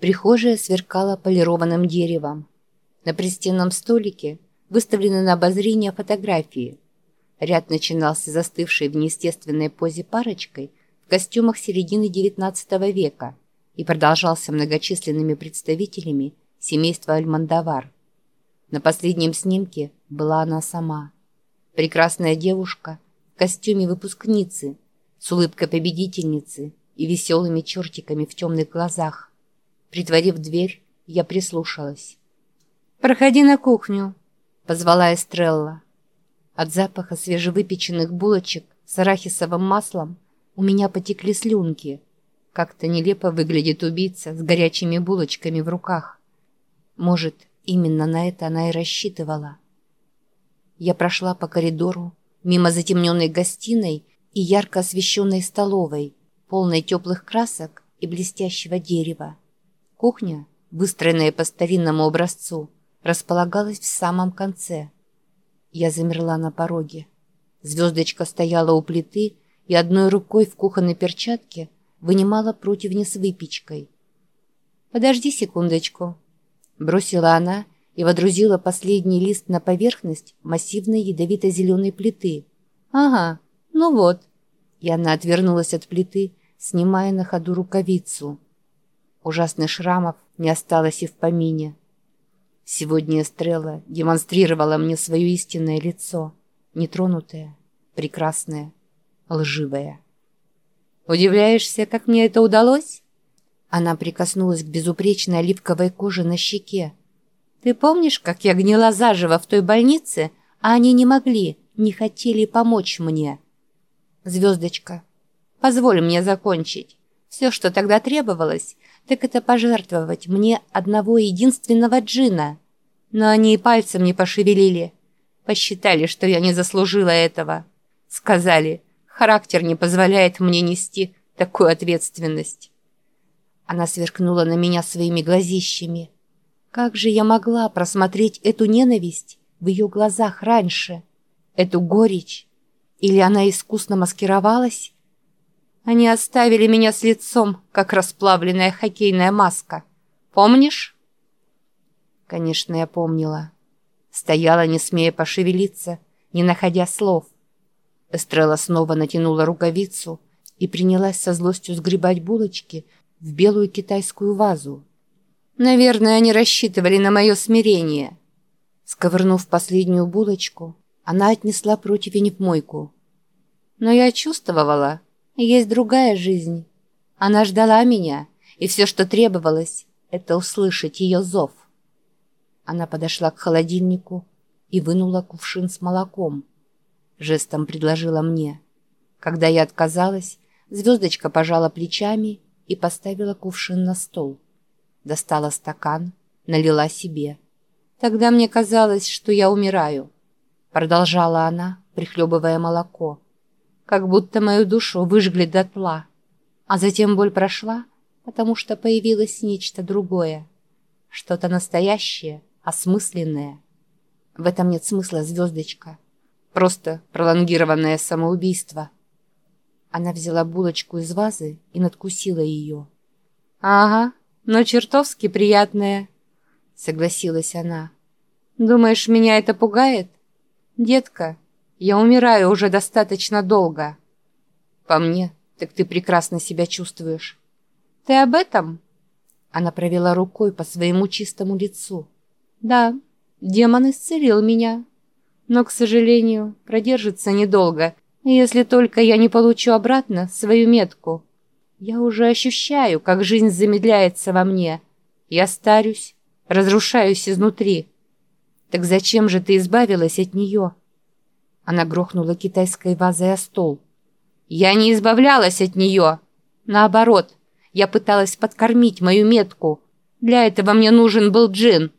Прихожая сверкала полированным деревом. На пристенном столике выставлены на обозрение фотографии. Ряд начинался застывшей в неестественной позе парочкой в костюмах середины XIX века и продолжался многочисленными представителями семейства Альмандавар. На последнем снимке была она сама. Прекрасная девушка в костюме выпускницы, с улыбкой победительницы и веселыми чертиками в темных глазах. Притворив дверь, я прислушалась. «Проходи на кухню», — позвала Эстрелла. От запаха свежевыпеченных булочек с арахисовым маслом у меня потекли слюнки. Как-то нелепо выглядит убийца с горячими булочками в руках. Может, именно на это она и рассчитывала. Я прошла по коридору, мимо затемненной гостиной и ярко освещенной столовой, полной теплых красок и блестящего дерева. Кухня, выстроенная по старинному образцу, располагалась в самом конце. Я замерла на пороге. Звездочка стояла у плиты и одной рукой в кухонной перчатке вынимала противни с выпечкой. «Подожди секундочку», — бросила она и водрузила последний лист на поверхность массивной ядовито-зеленой плиты. «Ага, ну вот». И она отвернулась от плиты, снимая на ходу рукавицу. Ужасных шрамов не осталось и в помине. Сегодня Эстрелла демонстрировала мне свое истинное лицо, нетронутое, прекрасное, лживое. «Удивляешься, как мне это удалось?» Она прикоснулась к безупречной оливковой коже на щеке. «Ты помнишь, как я гнила заживо в той больнице, а они не могли, не хотели помочь мне?» «Звездочка, позволь мне закончить. Все, что тогда требовалось, так это пожертвовать мне одного единственного джина. Но они и пальцем не пошевелили. Посчитали, что я не заслужила этого. Сказали, характер не позволяет мне нести такую ответственность. Она сверкнула на меня своими глазищами. Как же я могла просмотреть эту ненависть в ее глазах раньше? Эту горечь? Или она искусно маскировалась? Они оставили меня с лицом, как расплавленная хоккейная маска. Помнишь?» Конечно, я помнила. Стояла, не смея пошевелиться, не находя слов. Эстрелла снова натянула рукавицу и принялась со злостью сгребать булочки в белую китайскую вазу. Наверное, они рассчитывали на мое смирение. Сковырнув последнюю булочку, она отнесла противень в мойку. Но я чувствовала, есть другая жизнь. Она ждала меня, и все, что требовалось, это услышать ее зов. Она подошла к холодильнику и вынула кувшин с молоком. Жестом предложила мне. Когда я отказалась, звездочка пожала плечами и поставила кувшин на стол. Достала стакан, налила себе. Тогда мне казалось, что я умираю. Продолжала она, прихлебывая молоко как будто мою душу выжгли дотла. А затем боль прошла, потому что появилось нечто другое. Что-то настоящее, осмысленное. В этом нет смысла, звездочка. Просто пролонгированное самоубийство. Она взяла булочку из вазы и надкусила ее. «Ага, но чертовски приятная», — согласилась она. «Думаешь, меня это пугает? Детка, я умираю уже достаточно долго. По мне, так ты прекрасно себя чувствуешь. Ты об этом? Она провела рукой по своему чистому лицу. Да, демон исцелил меня. Но, к сожалению, продержится недолго, если только я не получу обратно свою метку. Я уже ощущаю, как жизнь замедляется во мне. Я старюсь, разрушаюсь изнутри. Так зачем же ты избавилась от нее?» Она грохнула китайской вазой о стол. «Я не избавлялась от нее. Наоборот, я пыталась подкормить мою метку. Для этого мне нужен был джин».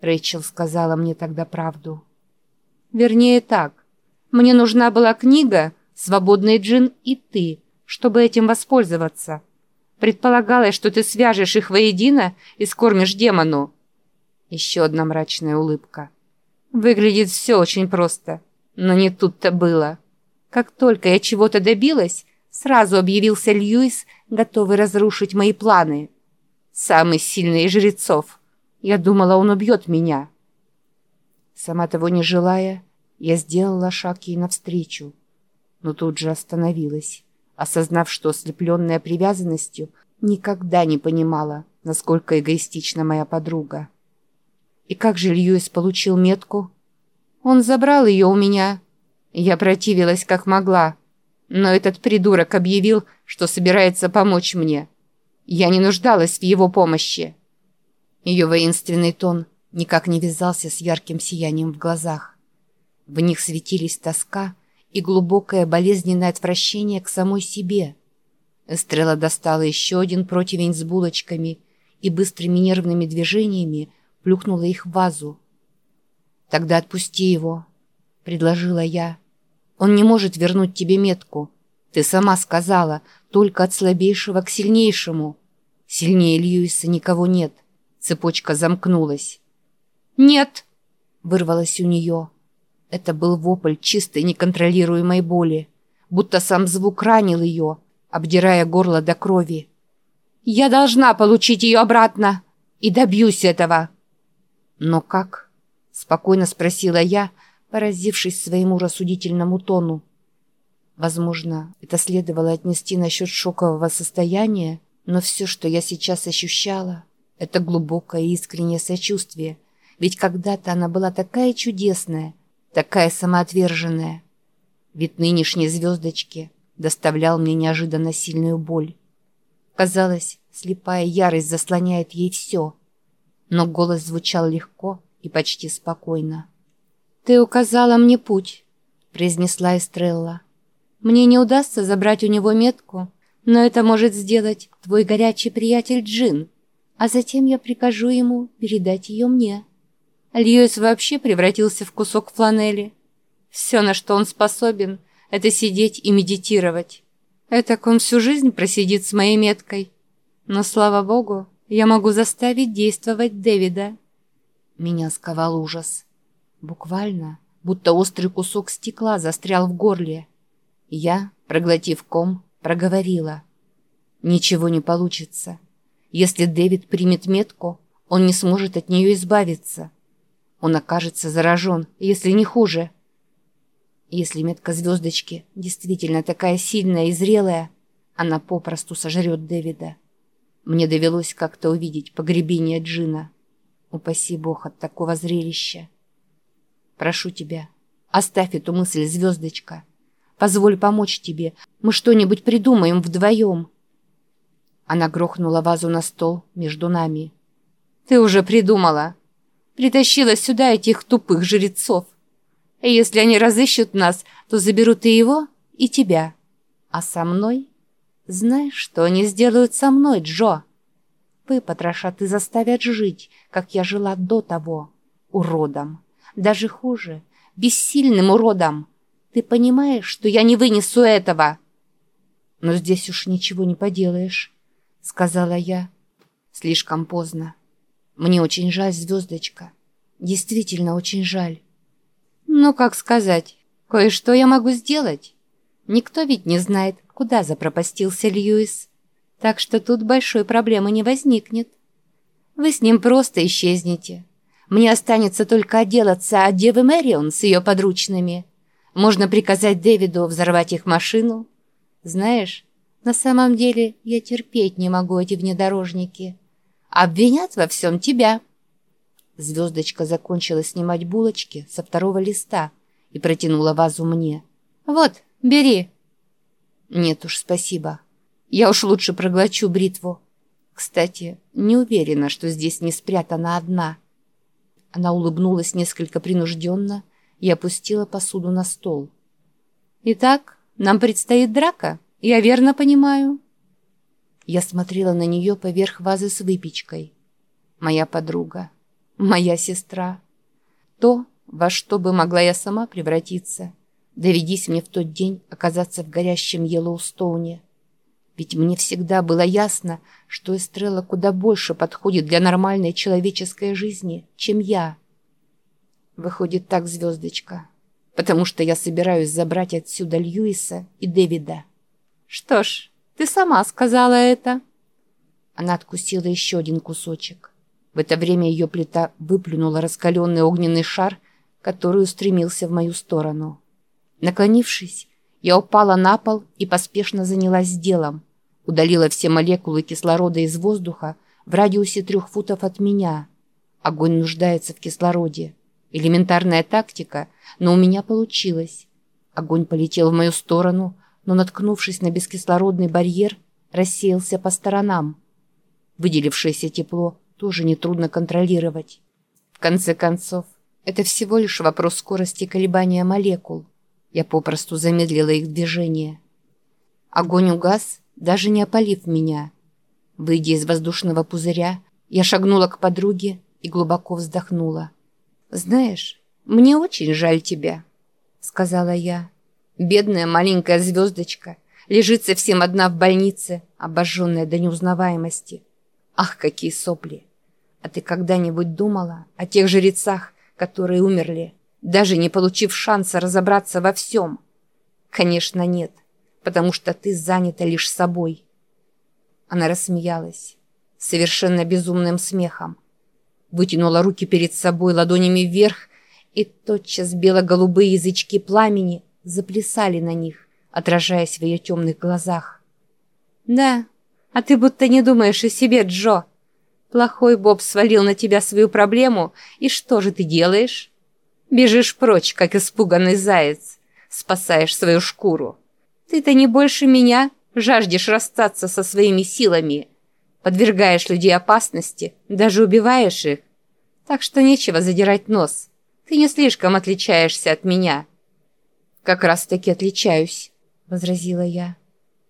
Рэйчел сказала мне тогда правду. «Вернее так. Мне нужна была книга «Свободный джин и ты», чтобы этим воспользоваться. Предполагалось, что ты свяжешь их воедино и скормишь демону». Еще одна мрачная улыбка. «Выглядит все очень просто». Но не тут-то было. Как только я чего-то добилась, сразу объявился Льюис, готовый разрушить мои планы. Самый сильный из жрецов. Я думала, он убьет меня. Сама того не желая, я сделала шаг ей навстречу, но тут же остановилась, осознав, что, ослепленная привязанностью, никогда не понимала, насколько эгоистична моя подруга. И как же Льюис получил метку? Он забрал ее у меня. Я противилась как могла, но этот придурок объявил, что собирается помочь мне. Я не нуждалась в его помощи. Ее воинственный тон никак не вязался с ярким сиянием в глазах. В них светились тоска и глубокое болезненное отвращение к самой себе. Эстрелла достала еще один противень с булочками и быстрыми нервными движениями плюхнула их в вазу. «Тогда отпусти его», — предложила я. «Он не может вернуть тебе метку. Ты сама сказала, только от слабейшего к сильнейшему. Сильнее Льюиса никого нет». Цепочка замкнулась. «Нет!» — вырвалось у нее. Это был вопль чистой неконтролируемой боли, будто сам звук ранил ее, обдирая горло до крови. «Я должна получить ее обратно и добьюсь этого!» «Но как?» — спокойно спросила я, поразившись своему рассудительному тону. Возможно, это следовало отнести насчет шокового состояния, но все, что я сейчас ощущала, это глубокое и искреннее сочувствие, ведь когда-то она была такая чудесная, такая самоотверженная. Вид нынешней звездочки доставлял мне неожиданно сильную боль. Казалось, слепая ярость заслоняет ей все. Но голос звучал легко и почти спокойно. «Ты указала мне путь», — произнесла Эстрелла. «Мне не удастся забрать у него метку, но это может сделать твой горячий приятель Джин, а затем я прикажу ему передать ее мне». Льюис вообще превратился в кусок фланели. Все, на что он способен, это сидеть и медитировать. Этак он всю жизнь просидит с моей меткой. Но, слава богу, я могу заставить действовать Дэвида. Меня сковал ужас. Буквально, будто острый кусок стекла застрял в горле. Я, проглотив ком, проговорила. Ничего не получится. Если Дэвид примет метку, он не сможет от нее избавиться. Он окажется заражен, если не хуже. Если метка звездочки действительно такая сильная и зрелая, она попросту сожрет Дэвида. Мне довелось как-то увидеть погребение Джина. Упаси Бог от такого зрелища. Прошу тебя, оставь эту мысль, звездочка. Позволь помочь тебе. Мы что-нибудь придумаем вдвоем. Она грохнула вазу на стол между нами. «Ты уже придумала!» притащила сюда этих тупых жрецов. И если они разыщут нас, то заберут и его, и тебя. А со мной? Знаешь, что они сделают со мной, Джо? Выпотрошат и заставят жить, как я жила до того. Уродом. Даже хуже. Бессильным уродом. Ты понимаешь, что я не вынесу этого? Но здесь уж ничего не поделаешь, сказала я. Слишком поздно. Мне очень жаль, звездочка. Действительно очень жаль. Ну, как сказать, кое-что я могу сделать. Никто ведь не знает, куда запропастился Льюис. Так что тут большой проблемы не возникнет. Вы с ним просто исчезнете. Мне останется только отделаться от Девы Мэрион с ее подручными. Можно приказать Дэвиду взорвать их машину. Знаешь, на самом деле я терпеть не могу эти внедорожники. Обвинят во всем тебя». Звездочка закончила снимать булочки со второго листа и протянула вазу мне. «Вот, бери». «Нет уж, спасибо. Я уж лучше проглочу бритву. Кстати, не уверена, что здесь не спрятана одна». Она улыбнулась несколько принужденно и опустила посуду на стол. «Итак, нам предстоит драка, я верно понимаю?» Я смотрела на нее поверх вазы с выпечкой. Моя подруга, моя сестра. То, во что бы могла я сама превратиться, доведись мне в тот день оказаться в горящем Йеллоустоуне. Ведь мне всегда было ясно, что Эстрелла куда больше подходит для нормальной человеческой жизни, чем я. Выходит так, звездочка, потому что я собираюсь забрать отсюда Льюиса и Дэвида. Что ж, ты сама сказала это. Она откусила еще один кусочек. В это время ее плита выплюнула раскаленный огненный шар, который устремился в мою сторону. Наклонившись, я упала на пол и поспешно занялась делом. Удалила все молекулы кислорода из воздуха в радиусе трех футов от меня. Огонь нуждается в кислороде. Элементарная тактика, но у меня получилось. Огонь полетел в мою сторону, но, наткнувшись на бескислородный барьер, рассеялся по сторонам. Выделившееся тепло тоже нетрудно контролировать. В конце концов, это всего лишь вопрос скорости колебания молекул. Я попросту замедлила их движение. Огонь угас, даже не опалив меня. Выйдя из воздушного пузыря, я шагнула к подруге и глубоко вздохнула. «Знаешь, мне очень жаль тебя», — сказала я. «Бедная маленькая звездочка лежит совсем одна в больнице, обожженная до неузнаваемости. Ах, какие сопли! А ты когда-нибудь думала о тех жрецах, которые умерли, даже не получив шанса разобраться во всем? Конечно, нет, потому что ты занята лишь собой. Она рассмеялась, совершенно безумным смехом. Вытянула руки перед собой ладонями вверх, и тотчас бело-голубые язычки пламени заплясали на них, отражаясь в ее темных глазах. «Да, а ты будто не думаешь о себе, Джо», Плохой Боб свалил на тебя свою проблему, и что же ты делаешь? Бежишь прочь, как испуганный заяц, спасаешь свою шкуру. Ты-то не больше меня жаждешь расстаться со своими силами, подвергаешь людей опасности, даже убиваешь их. Так что нечего задирать нос. Ты не слишком отличаешься от меня. Как раз-таки отличаюсь, возразила я.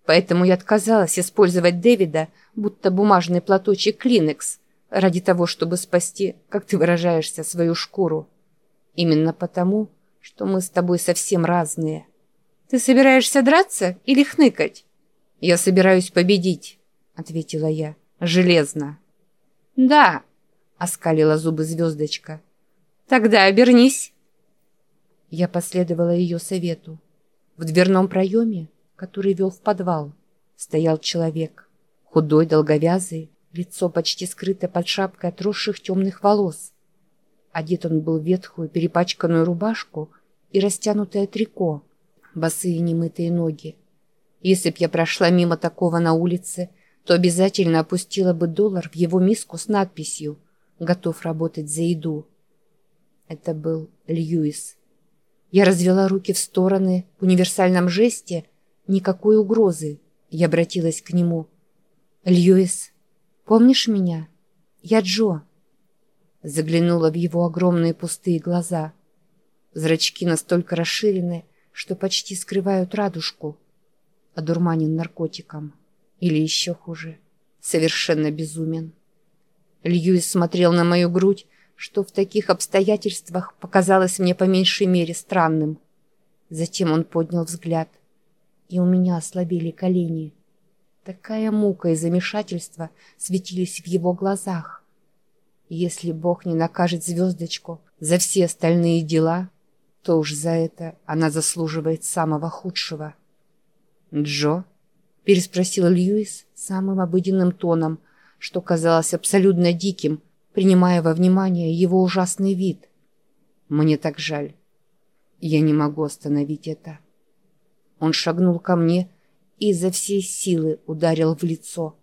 Поэтому я отказалась использовать Дэвида, будто бумажный платочек Клинекс, ради того, чтобы спасти, как ты выражаешься, свою шкуру. Именно потому, что мы с тобой совсем разные. Ты собираешься драться или хныкать? Я собираюсь победить, ответила я, железно. Да, оскалила зубы звездочка. Тогда обернись. Я последовала ее совету. В дверном проеме который вел в подвал, стоял человек. Худой, долговязый, лицо почти скрыто под шапкой отросших темных волос. Одет он был в ветхую перепачканную рубашку и растянутое трико, босые немытые ноги. Если б я прошла мимо такого на улице, то обязательно опустила бы доллар в его миску с надписью «Готов работать за еду». Это был Льюис. Я развела руки в стороны в универсальном жесте никакой угрозы. Я обратилась к нему. «Льюис, помнишь меня? Я Джо». Заглянула в его огромные пустые глаза. Зрачки настолько расширены, что почти скрывают радужку. Одурманен наркотиком. Или еще хуже, совершенно безумен. Льюис смотрел на мою грудь, что в таких обстоятельствах показалось мне по меньшей мере странным. Затем он поднял взгляд и у меня ослабели колени. Такая мука и замешательство светились в его глазах. Если Бог не накажет звездочку за все остальные дела, то уж за это она заслуживает самого худшего. «Джо?» — переспросил Льюис самым обыденным тоном, что казалось абсолютно диким, принимая во внимание его ужасный вид. «Мне так жаль. Я не могу остановить это». Он шагнул ко мне и изо всей силы ударил в лицо.